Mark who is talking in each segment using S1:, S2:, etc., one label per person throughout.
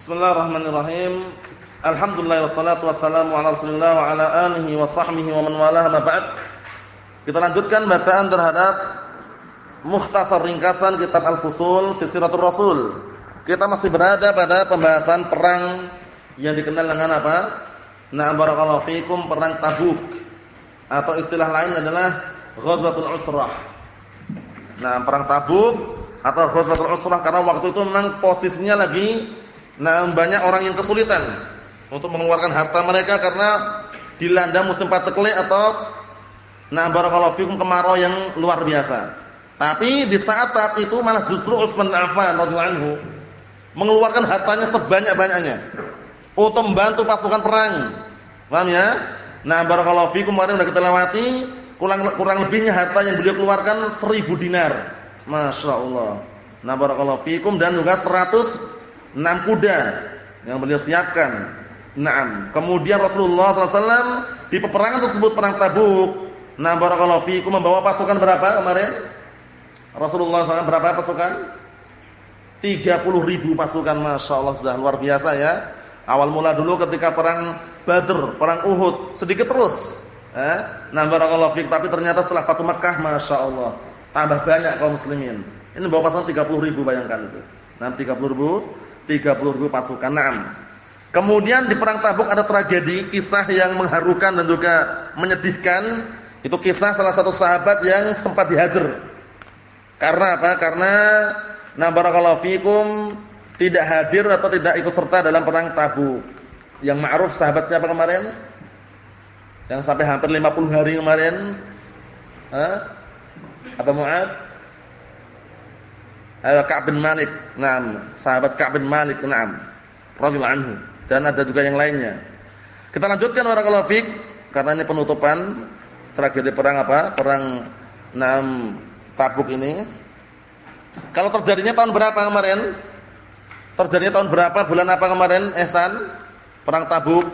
S1: Bismillahirrahmanirrahim. Alhamdulillah wassalatu wassalamu ala Rasulillah wa ala alihi wa sahbihi wa man walaha ma ba'd. Kita lanjutkan bacaan terhadap mukhtasar ringkasan kitab Al-Fusul fi Siratul Rasul. Kita masih berada pada pembahasan perang yang dikenal dengan apa? Na'am barakallahu fikum perang Tabuk atau istilah lain adalah Ghazwatul Usrah. Nah, perang Tabuk atau Ghazwatul Usrah karena waktu itu memang posisinya lagi Nah, banyak orang yang kesulitan untuk mengeluarkan harta mereka karena dilanda musim paceklik atau nah barakallahu fikum kemarau yang luar biasa. Tapi di saat-saat itu malah justru Utsman bin Affan radhiyallahu mengeluarkan hartanya sebanyak-banyaknya untuk membantu pasukan perang. Paham ya? Nah, barakallahu fikum kemarin sudah kita lewati kurang kurang lebihnya harta yang beliau keluarkan 1000 dinar. Masya Allah. Nah, barakallahu fikum dan juga 100 enam kuda yang beliau siapkan. Naam. Kemudian Rasulullah SAW di peperangan tersebut perang Tabuk. Nah, barakallahu fiikum membawa pasukan berapa kemarin? Rasulullah SAW berapa pasukan? 30 ribu pasukan, masya Allah sudah luar biasa ya. Awal mula dulu ketika perang Badr, perang Uhud, sedikit terus. Eh? Nah, barakallahu fiik. Tapi ternyata setelah Fatu Makkah, masya Allah, tambah banyak kaum muslimin. Ini bawa pasukan 30 ribu bayangkan itu. Nah, 30 ribu 30 ribu pasukan. Naam. Kemudian di perang Tabuk ada tragedi, kisah yang mengharukan dan juga menyedihkan. Itu kisah salah satu sahabat yang sempat dihajar. Karena apa? Karena na barakallahu fikum tidak hadir atau tidak ikut serta dalam perang Tabuk. Yang ma'ruf sahabat siapa kemarin? Yang sampai hampir 50 hari kemarin. Hah? Apa Mu'ad? Ayo Ka'ab bin Malik. Naam, sahabat Ka'ab bin Malik, naam. Radhiyallahu anhu. Dan ada juga yang lainnya. Kita lanjutkan barakallahu fik karena ini penutupan tragedi perang apa? Perang Naam Tabuk ini. Kalau terjadinya tahun berapa kemarin? Terjadinya tahun berapa? Bulan apa kemarin? Ehsan? Perang Tabuk.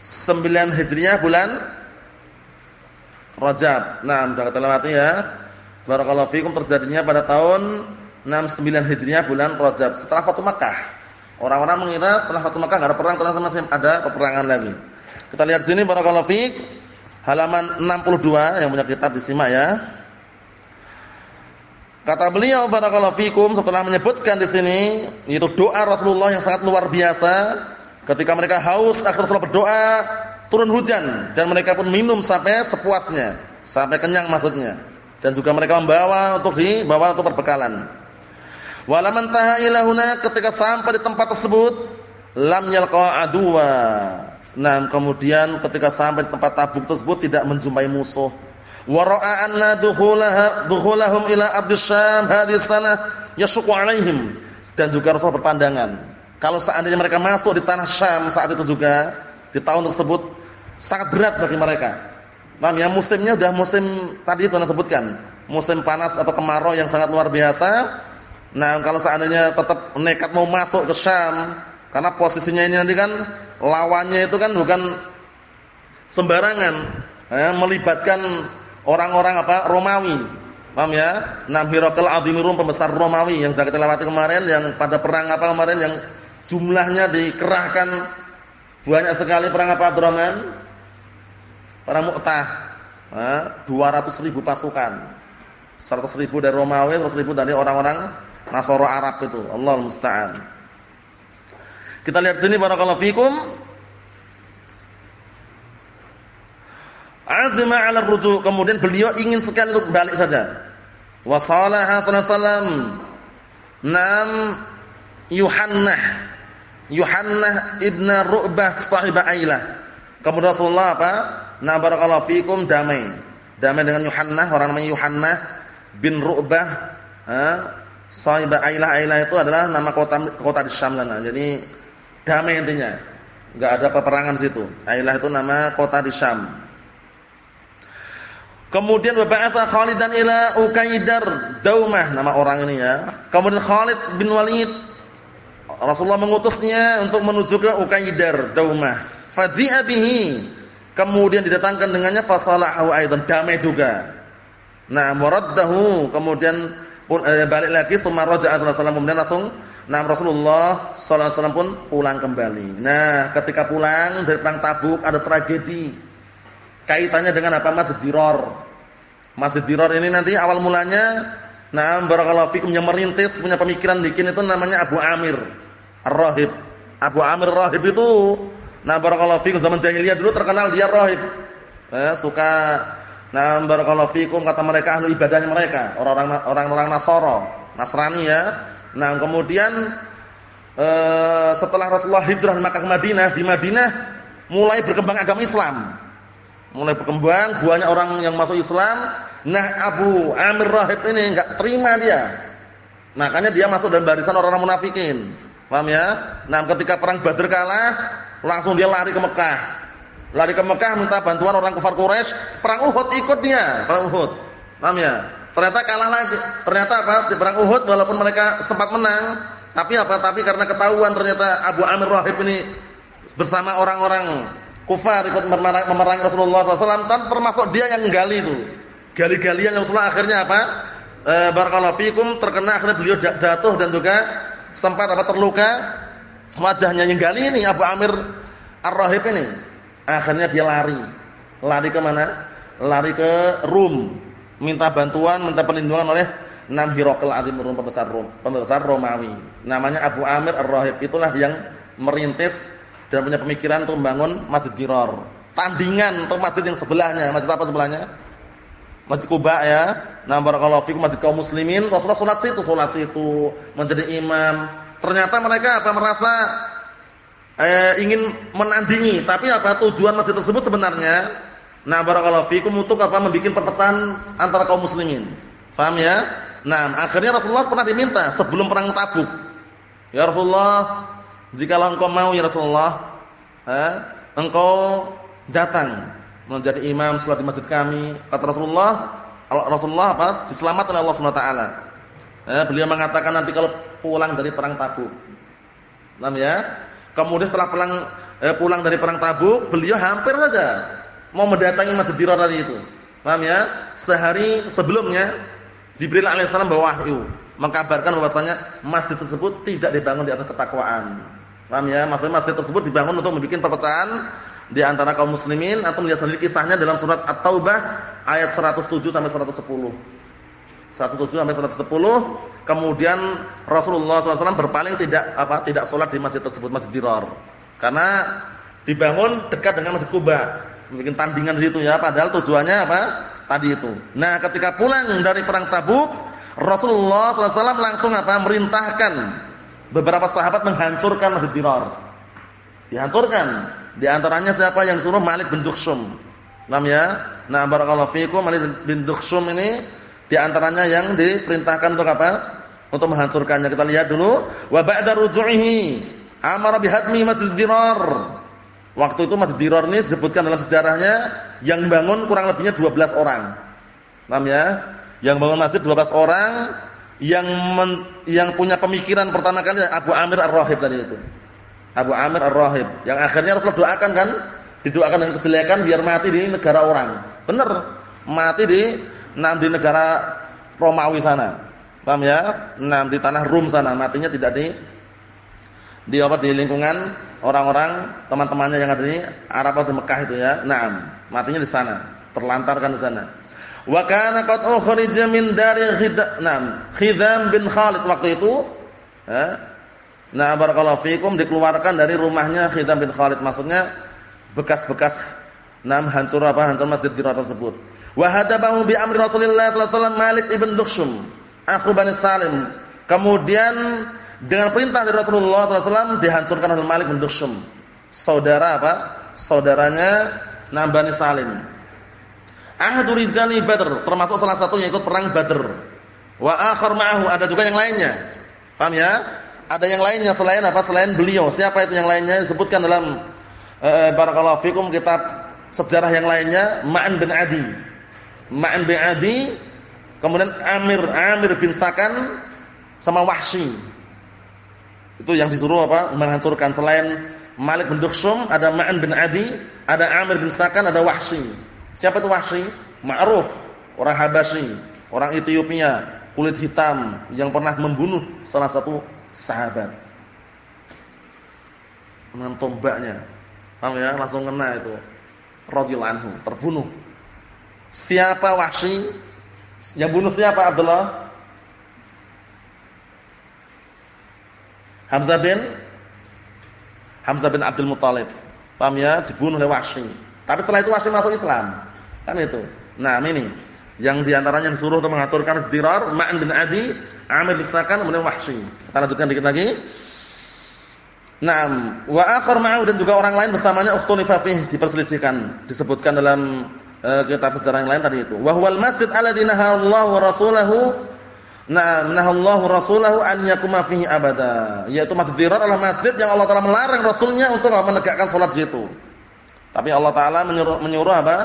S1: 9 Hijriah bulan Rajab. Nah, sudah kita lewati ya. Barakallahu fikum terjadinya pada tahun 69 Hijriah bulan Rajab setelah Fatu Makkah. Orang-orang mengira setelah Fatu Makkah enggak ada perang, ternyata masih ada peperangan lagi. Kita lihat sini barakallahu fik halaman 62 yang punya kitab disimak ya. Kata beliau barakallahu fikum setelah menyebutkan di sini yaitu doa Rasulullah yang sangat luar biasa ketika mereka haus akhir Rasulullah berdoa turun hujan dan mereka pun minum sampai sepuasnya, sampai kenyang maksudnya dan juga mereka membawa untuk dibawa untuk perbekalan. Walaman taha ilahuna ketika sampai di tempat tersebut lam yalqa aduwa. Nah, kemudian ketika sampai di tempat tabuk tersebut tidak menjumpai musuh. Wa ra'a anna dukhulahum ila abdisyam hadhihi sanah yashqu alaihim. Dan juga Rasul berpandangan, kalau seandainya mereka masuk di tanah Syam saat itu juga di tahun tersebut sangat berat bagi mereka Paham ya? Musimnya sudah musim tadi itu sebutkan, musim panas atau kemarau yang sangat luar biasa. Nah, kalau seandainya tetap nekat mau masuk ke Syam, karena posisinya ini nanti kan lawannya itu kan bukan sembarangan, ya, melibatkan orang-orang apa? Romawi. Paham ya? Nah, Hirakal Adimirum pembesar Romawi yang sudah kita lewati kemarin yang pada perang apa kemarin yang jumlahnya dikerahkan banyak sekali perang apa Abdurrahman? Para Mu'tah. Nah, 200 ribu pasukan. 100 ribu dari Romawi, 100 ribu dari orang-orang Nasoro Arab itu. Allah musta'an. Kita lihat sini barakallahu fikum. Azma 'ala rujuk. Kemudian beliau ingin sekali untuk balik saja. Wa salaha sallallahu Nam Yuhannah. Yuhannah ibn Ru'bah sahibah Ailah. Kemudian Rasulullah apa? Nah barakallahu fikum damai. Damai dengan Yuhannah, orang namanya Yuhannah bin Ru'bah, eh, Sahibah Ailah. Ailah itu adalah nama kota kota di Syam sana. Jadi damai intinya. Enggak ada peperangan situ. Ailah itu nama kota di Syam. Kemudian wab'atha Khalidan ila Ukaidar Daumah nama orang ini ya. Kemudian Khalid bin Walid Rasulullah mengutusnya untuk menuju ke Ukaidar Daumah. Faji'a bihi kemudian didatangkan dengannya fasalahu aidan damai juga. Nah, muraddahu kemudian eh, balik lagi summa raja'a sallallahu kemudian langsung nah Rasulullah sallallahu alaihi pun pulang kembali. Nah, ketika pulang dari perang Tabuk ada tragedi. Kaitannya dengan apa? Masjid Diror. Masjid Diror ini nanti awal mulanya nah barakallahu fikum yang merintis punya pemikiran bikin itu namanya Abu Amir Ar-Rahib. Abu Amir Ar-Rahib itu nah barakallahu fikum zaman jahiliyah dulu terkenal dia rahib. Eh, suka Nah, barakallahu fikum kata mereka ahli ibadahnya mereka, orang-orang Nasara, Nasrani ya. Nah, kemudian eh, setelah Rasulullah hijrah Makkah ke Madinah, di Madinah mulai berkembang agama Islam. Mulai berkembang, banyak orang yang masuk Islam. Nah, Abu Amir Rahib ini enggak terima dia. Makanya dia masuk dalam barisan orang-orang munafikin. Paham ya? Nah, ketika perang Badar kalah, langsung dia lari ke Mekah. Lari ke Mekah minta bantuan orang kafir Quraisy, perang Uhud ikut dia, perang Uhud. Paham ya? Ternyata kalah lagi. Ternyata apa? Di perang Uhud walaupun mereka sempat menang, tapi apa? Tapi karena ketahuan ternyata Abu Amir Rahib ini bersama orang-orang kufar ikut memerangi Rasulullah SAW dan termasuk dia yang gali itu. Gali-galian Rasulullah akhirnya apa? E, barakallahu fikum terkena akhirnya beliau jatuh dan juga sempat apa terluka wajahnya yang gali ini Abu Amir Ar-Rahib ini Akhirnya dia lari. Lari ke mana? Lari ke Rum. Minta bantuan, minta perlindungan oleh Nam Hirokal Azim Rum pembesar Rum, pembesar Romawi. Namanya Abu Amir Ar-Rahib. Itulah yang merintis dan punya pemikiran untuk membangun Masjid Diror. Tandingan untuk masjid yang sebelahnya. Masjid apa sebelahnya? Masjid Kuba ya. Nah, barakallahu fikum masjid kaum muslimin. Rasulullah salat situ, salat situ, menjadi imam. Ternyata mereka apa merasa eh, ingin menandingi, tapi apa tujuan masjid tersebut sebenarnya? Nah, barakallahu fikum untuk apa? Membikin perpecahan antara kaum muslimin. Faham ya? Nah, akhirnya Rasulullah pernah diminta sebelum perang Tabuk. Ya Rasulullah, jika engkau mau ya Rasulullah, eh, engkau datang menjadi imam salat di masjid kami. Kata Rasulullah, Rasulullah apa? Diselamatkan oleh Allah Subhanahu wa taala. Eh, beliau mengatakan nanti kalau pulang dari perang Tabuk. Paham ya? Kemudian setelah pulang eh, pulang dari perang Tabuk, beliau hampir saja mau mendatangi Masjid Dirar tadi itu. Paham ya? Sehari sebelumnya Jibril alaihissalam bawa wahyu mengkabarkan bahwasanya masjid tersebut tidak dibangun di atas ketakwaan. Paham ya? Maksudnya masjid tersebut dibangun untuk membuat perpecahan di antara kaum muslimin atau melihat sendiri kisahnya dalam surat At-Taubah ayat 107 sampai 110. 107 sampai 110 kemudian Rasulullah SAW berpaling tidak apa tidak sholat di masjid tersebut masjid Dirar karena dibangun dekat dengan masjid Kuba. Bikin tandingan di situ ya padahal tujuannya apa? Tadi itu. Nah ketika pulang dari perang Tabuk Rasulullah SAW langsung apa? Merintahkan beberapa sahabat menghancurkan masjid Dirar dihancurkan. Di antaranya siapa? Yang disuruh Malik bin Dukhsum Nam ya? Nah barakallahu fiikum Malik bin Dukhsum ini di antaranya yang diperintahkan untuk apa? Untuk menghancurkannya. Kita lihat dulu. Wa ba'da ruju'ihi amara bihadmi Masjid Dirar. Waktu itu Masjid Dirar ini disebutkan dalam sejarahnya yang bangun kurang lebihnya 12 orang. Paham ya? Yang bangun masjid 12 orang yang men, yang punya pemikiran pertama kali Abu Amir Ar-Rahib tadi itu. Abu Amir Ar-Rahib yang akhirnya Rasulullah doakan kan? Didoakan dengan kejelekan biar mati di negara orang. Benar. Mati di nah di negara Romawi sana. Paham ya? Nah di tanah Rum sana, matinya tidak di di apa di lingkungan orang-orang teman-temannya yang ada di Arab atau Mekah itu ya. Nah, matinya di sana, terlantarkan di sana. Wa kana qad ukhrija dari Khidam, Khidam bin Khalid waktu itu, ya. Nah, barakallahu fikum dikeluarkan dari rumahnya Khidam bin Khalid, maksudnya bekas-bekas nam hancur apa hancur masjid Dirar tersebut. Wa hadabahu bi amri Rasulillah sallallahu alaihi wasallam Malik ibn Dukhshum, akhu Bani Salim. Kemudian dengan perintah dari Rasulullah sallallahu alaihi wasallam dihancurkan oleh Malik bin Dukhshum. Saudara apa? Saudaranya Nabani Salim. Ahadu rijali Badr, termasuk salah satu yang ikut perang Badr. Wa akhar ma'ahu, ada juga yang lainnya. Paham ya? Ada yang lainnya selain apa? Selain beliau. Siapa itu yang lainnya? Disebutkan dalam uh, barakallahu fikum kitab sejarah yang lainnya Ma'an bin Adi. Ma'an bin Adi, kemudian Amir Amir bin Sakan sama Wahsy. Itu yang disuruh apa? Menghancurkan selain Malik bin Dukhsum, ada Ma'an bin Adi, ada Amir bin Sakan, ada Wahsy. Siapa itu Wahsy? Ma'ruf, orang Habasyi, orang Ethiopia. kulit hitam yang pernah membunuh salah satu sahabat. Dengan tombaknya. Paham ya? Langsung kena itu. Radhiyallahu anhu, terbunuh. Siapa Wahsy? Yang bunuh siapa Abdullah? Hamzah bin Hamzah bin Abdul Muthalib. Paham ya? Dibunuh oleh Wahsy. Tapi setelah itu Wahsy masuk Islam. Kan itu. Nah, ini yang di antaranya disuruh untuk mengaturkan dirar Ma'an bin Adi, Amir bin Sakan, kemudian Wahsy. Kita lanjutkan dikit lagi. Naam, wa akhar ma'ahu dan juga orang lain bersamanya ukhtulifa fih diperselisihkan, disebutkan dalam uh, kitab sejarah yang lain tadi itu. Wa huwal masjid alladzi nahallahu rasulahu Nah, nahallahu rasulahu an yakuma fihi abada. Yaitu Masjid Dirar adalah masjid yang Allah Taala melarang rasulnya untuk menegakkan salat di situ. Tapi Allah Taala menyuruh menyuruh apa?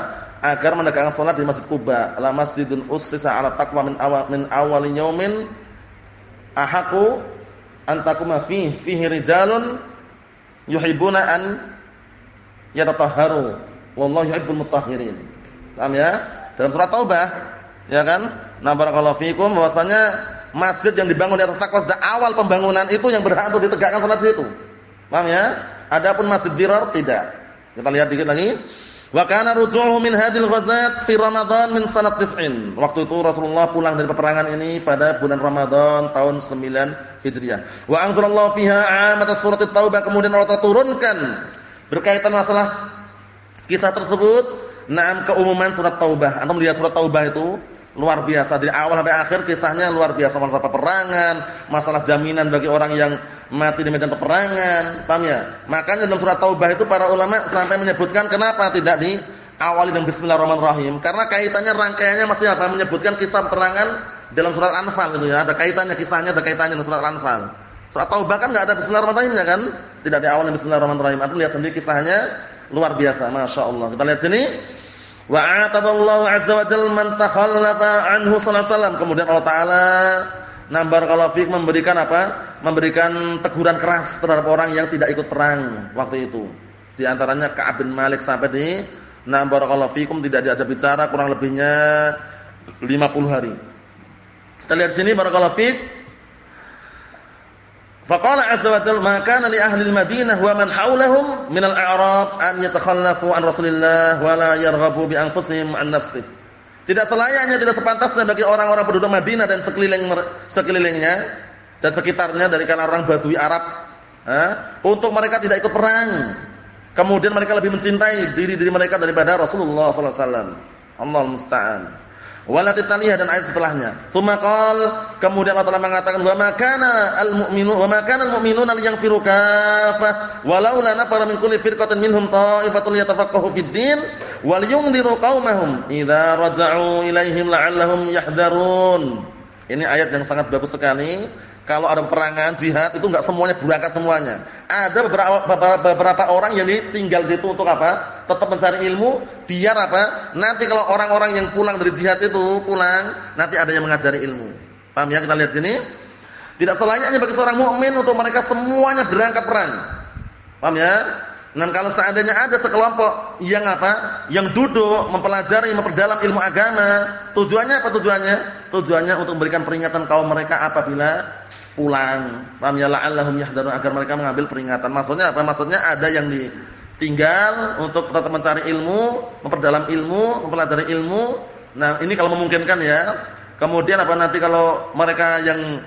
S1: Agar menegakkan salat di Masjid Quba. La masjidun ussisa 'ala taqwa min awal min awwali yaumin ahaku an takuma fihi fihi rijalun yuhibbuna an yatatahharu wallahu yuhibbul mutahhirin. Paham ya? Dalam surat Taubah, ya kan? Nah barakallahu fikum bahwasanya masjid yang dibangun di atas takwa sejak awal pembangunan itu yang berhak untuk ditegakkan salat di situ. Paham ya? Adapun masjid dirar tidak. Kita lihat dikit lagi. Wa kana ruju'uhu min hadil ghazat fi Ramadan min sanat tis'in. Waktu itu Rasulullah pulang dari peperangan ini pada bulan Ramadan tahun 9 Hijriah. Wa anzalallahu fiha 'amat surat At-Taubah kemudian Allah turunkan berkaitan masalah kisah tersebut, na'am keumuman surat Taubah. Antum lihat surat Taubah itu Luar biasa dari awal sampai akhir kisahnya luar biasa masalah peperangan, masalah jaminan bagi orang yang mati di medan peperangan. Paham ya? Makanya dalam surat Taubah itu para ulama sampai menyebutkan kenapa tidak di awali dengan bismillahirrahmanirrahim? Karena kaitannya rangkaiannya masih apa? Menyebutkan kisah peperangan dalam surat Anfal itu ya. Ada kaitannya kisahnya, ada kaitannya dengan surat Anfal. Surat Taubah kan enggak ada bismillahirrahmanirrahimnya kan? Tidak di awal bismillahirrahmanirrahim. Atau lihat sendiri kisahnya luar biasa, Masya Allah. Kita lihat sini. Wa ataballahu azza wa jalla man takhallafa anhu sallallahu wasallam. Kemudian Allah taala nambar kalau fik memberikan apa? Memberikan teguran keras terhadap orang yang tidak ikut perang waktu itu. Di antaranya Ka'ab bin Malik sampai di nambar kalau fikum tidak diajak bicara kurang lebihnya 50 hari. Kita lihat sini barakallahu fik Faqala azza wa jalla ma kana li ahli al-Madinah wa man hawlahum min al-a'rab an yatakhallafu an Rasulillah wa la yarghabu bi anfusihim an nafsihi. Tidak selayaknya tidak sepantasnya bagi orang-orang penduduk Madinah dan sekeliling sekelilingnya dan sekitarnya dari kalangan orang Badui Arab eh, untuk mereka tidak ikut perang. Kemudian mereka lebih mencintai diri-diri mereka daripada Rasulullah sallallahu alaihi wasallam. Allah musta'an. Walati taliyah dan ayat setelahnya. Tsumma kemudian Allah telah mengatakan wa ma kana al-mu'minu wa ma kana al-mu'minuna liyanfiru kaffah walaula nafara min kulli firqatin minhum ta'ifatun yatafaqahu fid din wal yundiru qaumahum idza raja'u ilaihim la'allahum yahdharun. Ini ayat yang sangat bagus sekali kalau ada perangan jihad itu enggak semuanya berangkat semuanya. Ada beberapa, beberapa beberapa orang yang tinggal situ untuk apa? Tetap mencari ilmu biar apa? Nanti kalau orang-orang yang pulang dari jihad itu pulang, nanti ada yang mengajari ilmu. Paham ya? Kita lihat sini. Tidak selayaknya bagi seorang mukmin untuk mereka semuanya berangkat perang. Paham ya? Dan kalau seandainya ada sekelompok yang apa? Yang duduk mempelajari, memperdalam ilmu agama, tujuannya apa tujuannya? Tujuannya untuk memberikan peringatan kaum mereka apabila pulang. Paham ya la'allahum yahdharun agar mereka mengambil peringatan. Maksudnya apa? Maksudnya ada yang ditinggal untuk tetap mencari ilmu, memperdalam ilmu, mempelajari ilmu. Nah, ini kalau memungkinkan ya. Kemudian apa nanti kalau mereka yang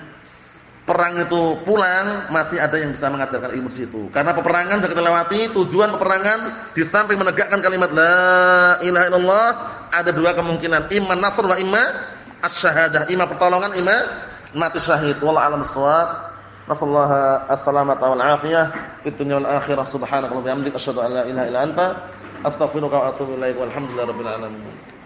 S1: perang itu pulang masih ada yang bisa mengajarkan ilmu situ. Karena peperangan sudah kita lewati, tujuan peperangan di samping menegakkan kalimat la ilaha illallah ada dua kemungkinan, imma nasr wa imma asy-syahadah, imma pertolongan, imma mati syahid. Wallahu a'lam bissawab. Nasallahu as-salamata wal afiyah fid dunya wal akhirah. Subhanakallahumma wa bihamdika asyhadu an la ilaha illa anta astaghfiruka wa atubu ilaik. Walhamdulillahirabbil alamin.